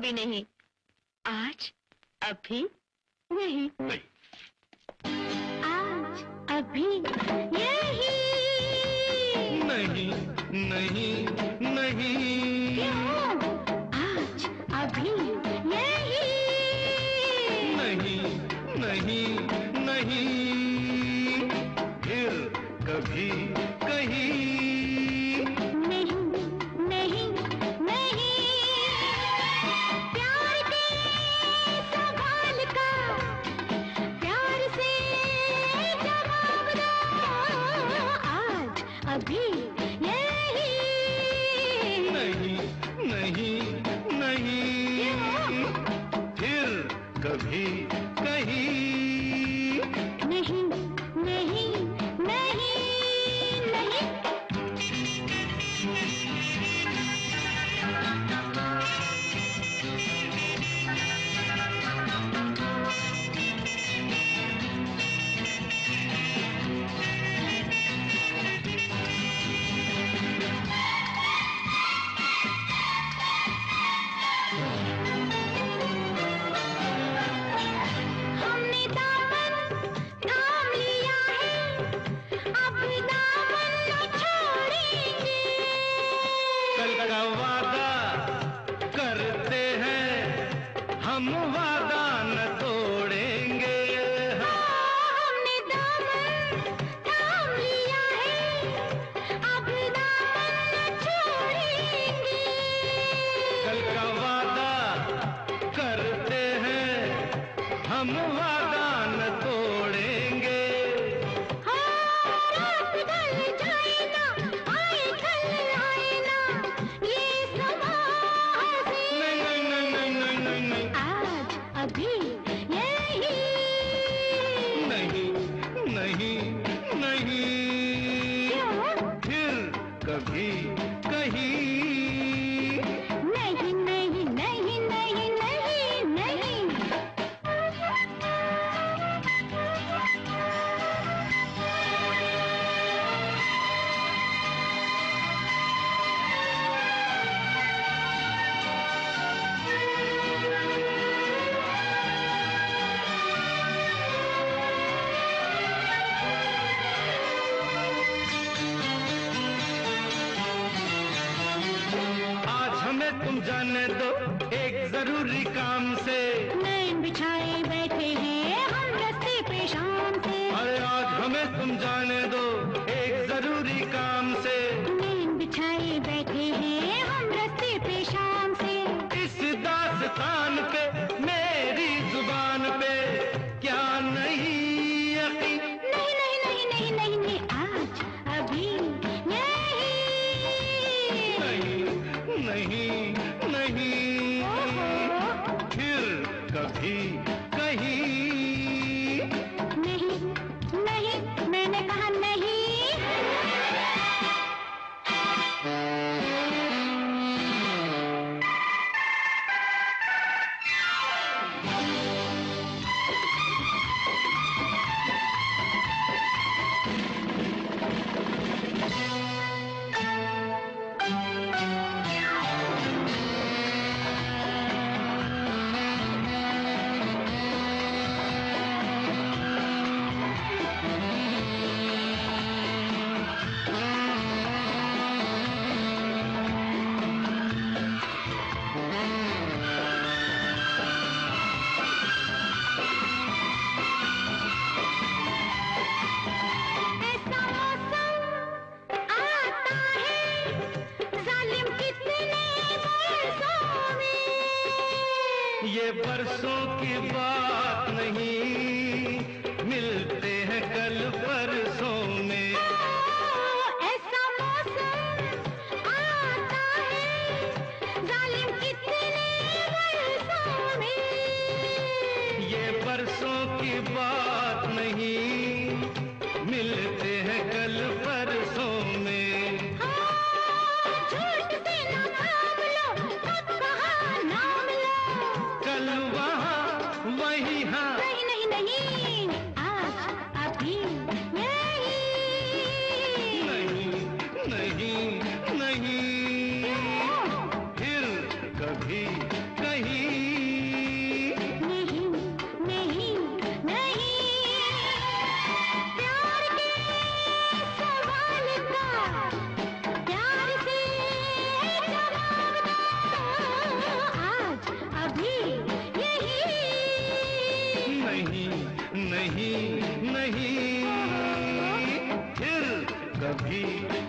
भी नहीं। आज अभी यही नहीं। आज अभी यही। नहीं नहीं नहीं। क्यों? आज अभी यही। नहीं नहीं नहीं। फिर कभी कभी हम वादा न तोड़ेंगे। हमने दामन थाम लिया है अब दामन न छोड़ेंगे। कल का वादा करते हैं हम जाने दो एक ज़रूरी काम से। नैन बिछाए बैठे हैं हम रस्ते पे शाम से। अरे आज हमें तुम जाने दो एक ज़रूरी काम से। नैन बिछाए बैठे हैं हम रस्ते पे शाम से। इस दास्तान पे मेरी ज़ुबान पे क्या नहीं यकीन? नहीं नहीं नहीं नहीं नहीं नहीं आज अभी नहीं नहीं। फिर कभी ये बरसों की बात नहीं। मिलते हैं कल परसों में। ऐसा मौसम आता है जालिम कितने बरसों में। ये बरसों की बात नहीं। मिलते कभी